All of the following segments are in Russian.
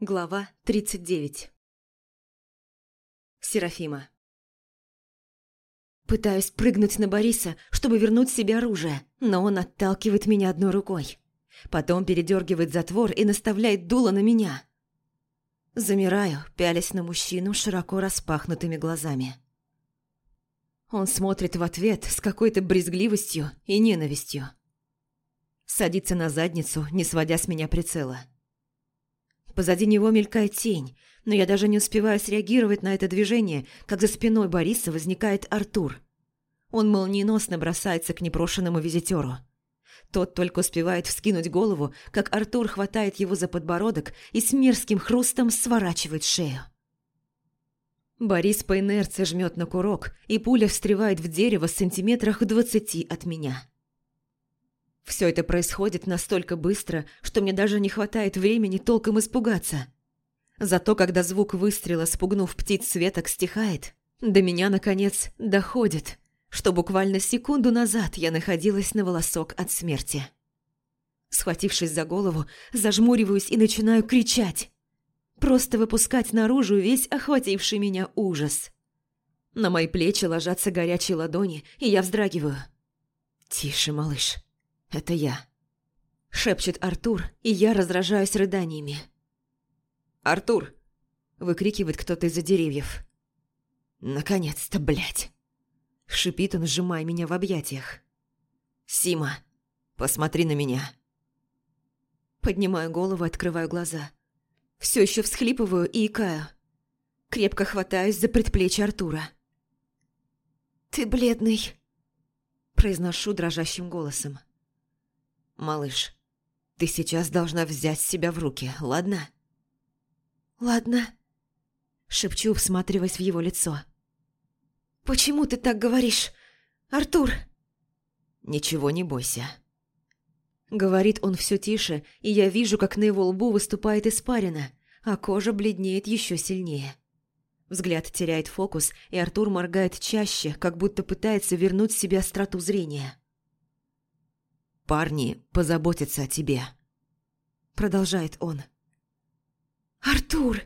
Глава 39 Серафима Пытаюсь прыгнуть на Бориса, чтобы вернуть себе оружие, но он отталкивает меня одной рукой. Потом передергивает затвор и наставляет дуло на меня. Замираю, пялясь на мужчину широко распахнутыми глазами. Он смотрит в ответ с какой-то брезгливостью и ненавистью. Садится на задницу, не сводя с меня прицела. Позади него мелькает тень, но я даже не успеваю среагировать на это движение, как за спиной Бориса возникает Артур. Он молниеносно бросается к непрошенному визитеру. Тот только успевает вскинуть голову, как Артур хватает его за подбородок и с мерзким хрустом сворачивает шею. Борис по инерции жмет на курок, и пуля встревает в дерево в сантиметрах двадцати от меня. Все это происходит настолько быстро, что мне даже не хватает времени толком испугаться. Зато когда звук выстрела, спугнув птиц светок, стихает, до меня, наконец, доходит, что буквально секунду назад я находилась на волосок от смерти. Схватившись за голову, зажмуриваюсь и начинаю кричать. Просто выпускать наружу весь охвативший меня ужас. На мои плечи ложатся горячие ладони, и я вздрагиваю. «Тише, малыш», это я. Шепчет Артур, и я раздражаюсь рыданиями. «Артур!» – выкрикивает кто-то из-за деревьев. «Наконец-то, блядь!» – шипит он, сжимая меня в объятиях. «Сима, посмотри на меня!» Поднимаю голову, открываю глаза. Все еще всхлипываю и икаю. Крепко хватаюсь за предплечье Артура. «Ты бледный», – произношу дрожащим голосом. «Малыш, ты сейчас должна взять себя в руки, ладно?» «Ладно», — шепчу, всматриваясь в его лицо. «Почему ты так говоришь, Артур?» «Ничего не бойся». Говорит он все тише, и я вижу, как на его лбу выступает испарина, а кожа бледнеет еще сильнее. Взгляд теряет фокус, и Артур моргает чаще, как будто пытается вернуть себе остроту зрения. Парни позаботятся о тебе. Продолжает он. «Артур!»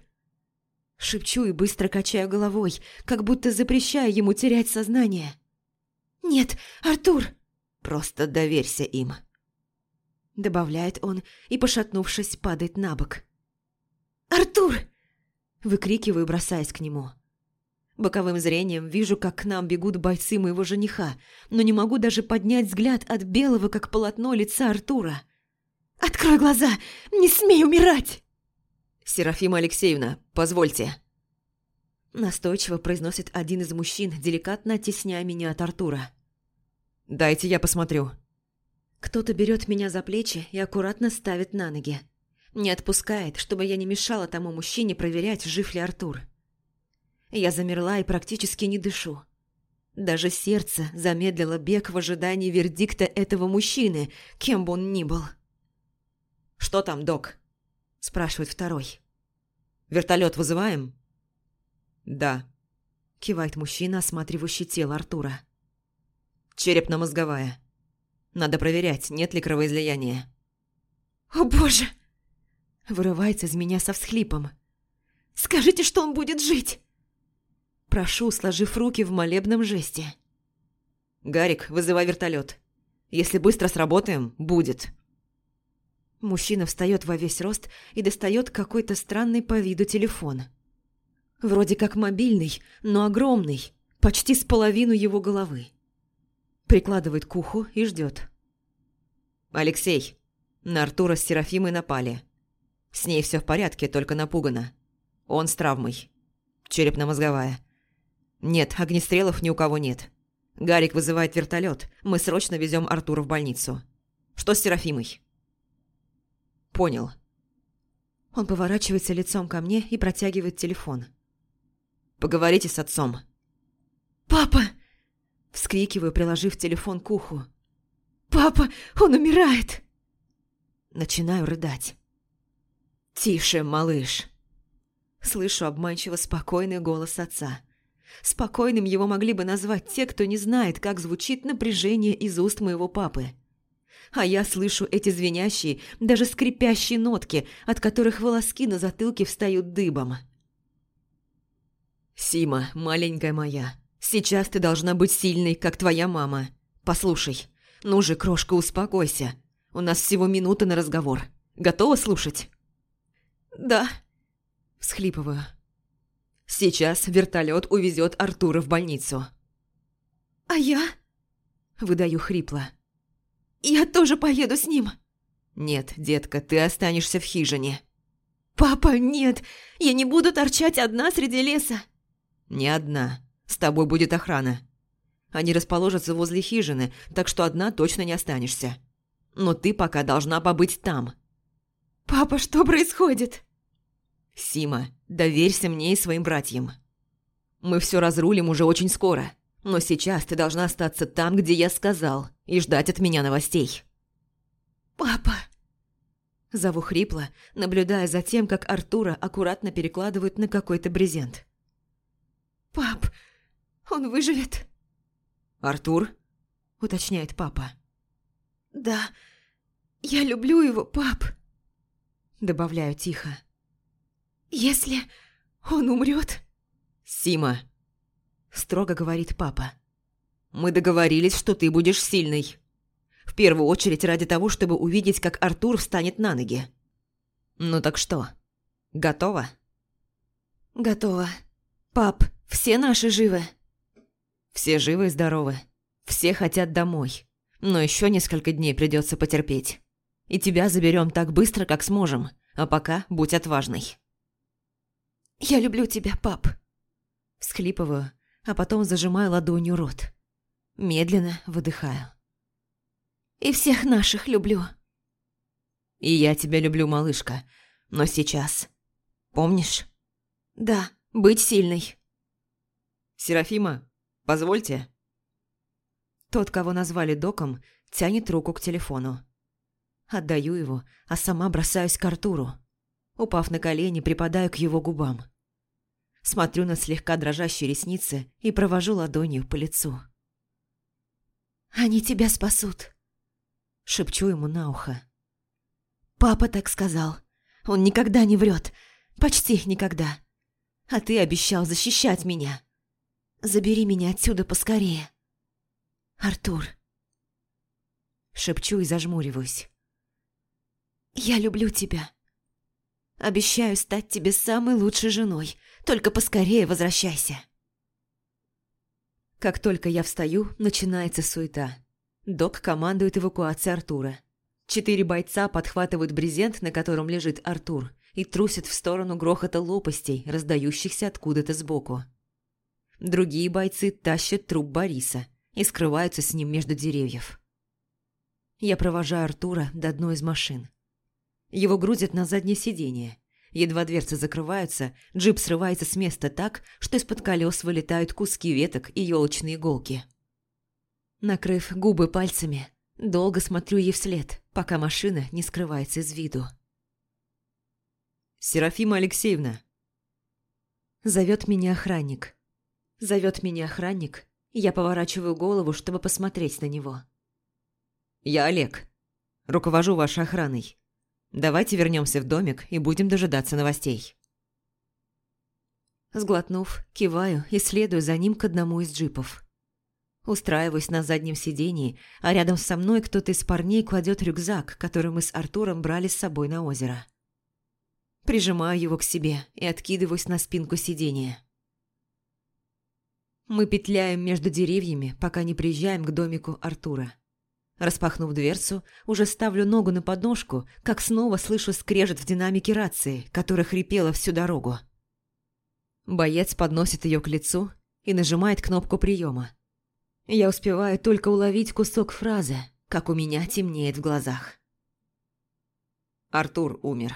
Шепчу и быстро качаю головой, как будто запрещаю ему терять сознание. «Нет, Артур!» «Просто доверься им!» Добавляет он и, пошатнувшись, падает на бок. «Артур!» Выкрикиваю, бросаясь к нему. Боковым зрением вижу, как к нам бегут бойцы моего жениха, но не могу даже поднять взгляд от белого, как полотно, лица Артура. «Открой глаза! Не смей умирать!» «Серафима Алексеевна, позвольте!» Настойчиво произносит один из мужчин, деликатно оттесняя меня от Артура. «Дайте я посмотрю». Кто-то берет меня за плечи и аккуратно ставит на ноги. Не отпускает, чтобы я не мешала тому мужчине проверять, жив ли Артур. Я замерла и практически не дышу. Даже сердце замедлило бег в ожидании вердикта этого мужчины, кем бы он ни был. «Что там, док?» – спрашивает второй. «Вертолет вызываем?» «Да», – кивает мужчина, осматривающий тело Артура. «Черепно-мозговая. Надо проверять, нет ли кровоизлияния». «О боже!» – вырывается из меня со всхлипом. «Скажите, что он будет жить!» Прошу, сложив руки в молебном жесте. «Гарик, вызывай вертолет. Если быстро сработаем, будет». Мужчина встает во весь рост и достает какой-то странный по виду телефон. Вроде как мобильный, но огромный, почти с половину его головы. Прикладывает к уху и ждет. «Алексей, на Артура с Серафимой напали. С ней все в порядке, только напугана. Он с травмой. Черепно-мозговая. «Нет, огнестрелов ни у кого нет. Гарик вызывает вертолет. Мы срочно везем Артура в больницу. Что с Серафимой?» «Понял». Он поворачивается лицом ко мне и протягивает телефон. «Поговорите с отцом». «Папа!» Вскрикиваю, приложив телефон к уху. «Папа, он умирает!» Начинаю рыдать. «Тише, малыш!» Слышу обманчиво спокойный голос отца. Спокойным его могли бы назвать те, кто не знает, как звучит напряжение из уст моего папы. А я слышу эти звенящие, даже скрипящие нотки, от которых волоски на затылке встают дыбом. «Сима, маленькая моя, сейчас ты должна быть сильной, как твоя мама. Послушай, ну же, крошка, успокойся. У нас всего минута на разговор. Готова слушать?» «Да», – всхлипываю. «Сейчас вертолет увезет Артура в больницу». «А я?» – выдаю хрипло. «Я тоже поеду с ним». «Нет, детка, ты останешься в хижине». «Папа, нет, я не буду торчать одна среди леса». «Не одна. С тобой будет охрана. Они расположатся возле хижины, так что одна точно не останешься. Но ты пока должна побыть там». «Папа, что происходит?» «Сима, доверься мне и своим братьям. Мы все разрулим уже очень скоро, но сейчас ты должна остаться там, где я сказал, и ждать от меня новостей». «Папа!» Зову хрипло, наблюдая за тем, как Артура аккуратно перекладывают на какой-то брезент. «Пап, он выживет?» «Артур?» – уточняет папа. «Да, я люблю его, пап», – добавляю тихо. «Если он умрет...» «Сима», – строго говорит папа. «Мы договорились, что ты будешь сильной. В первую очередь ради того, чтобы увидеть, как Артур встанет на ноги. Ну так что, готова?» «Готова. Пап, все наши живы?» «Все живы и здоровы. Все хотят домой. Но еще несколько дней придется потерпеть. И тебя заберем так быстро, как сможем. А пока будь отважной». «Я люблю тебя, пап!» Схлипываю, а потом зажимаю ладонью рот. Медленно выдыхаю. «И всех наших люблю!» «И я тебя люблю, малышка. Но сейчас. Помнишь?» «Да, быть сильной». «Серафима, позвольте». Тот, кого назвали доком, тянет руку к телефону. Отдаю его, а сама бросаюсь к Артуру. Упав на колени, припадаю к его губам. Смотрю на слегка дрожащие ресницы и провожу ладонью по лицу. «Они тебя спасут», — шепчу ему на ухо. «Папа так сказал. Он никогда не врет. Почти никогда. А ты обещал защищать меня. Забери меня отсюда поскорее. Артур». Шепчу и зажмуриваюсь. «Я люблю тебя. Обещаю стать тебе самой лучшей женой, только поскорее возвращайся. Как только я встаю, начинается суета. Док командует эвакуацией Артура. Четыре бойца подхватывают брезент, на котором лежит Артур, и трусят в сторону грохота лопастей, раздающихся откуда-то сбоку. Другие бойцы тащат труп Бориса и скрываются с ним между деревьев. Я провожаю Артура до одной из машин. Его грузят на заднее сиденье. Едва дверцы закрываются, джип срывается с места так, что из-под колес вылетают куски веток и елочные иголки. Накрыв губы пальцами, долго смотрю ей вслед, пока машина не скрывается из виду. «Серафима Алексеевна!» Зовет меня охранник. Зовет меня охранник, я поворачиваю голову, чтобы посмотреть на него. «Я Олег. Руковожу вашей охраной. Давайте вернемся в домик и будем дожидаться новостей. Сглотнув, киваю и следую за ним к одному из джипов. Устраиваюсь на заднем сидении, а рядом со мной кто-то из парней кладет рюкзак, который мы с Артуром брали с собой на озеро. Прижимаю его к себе и откидываюсь на спинку сидения. Мы петляем между деревьями, пока не приезжаем к домику Артура. Распахнув дверцу, уже ставлю ногу на подножку, как снова слышу скрежет в динамике рации, которая хрипела всю дорогу. Боец подносит ее к лицу и нажимает кнопку приема. Я успеваю только уловить кусок фразы, как у меня темнеет в глазах. Артур умер.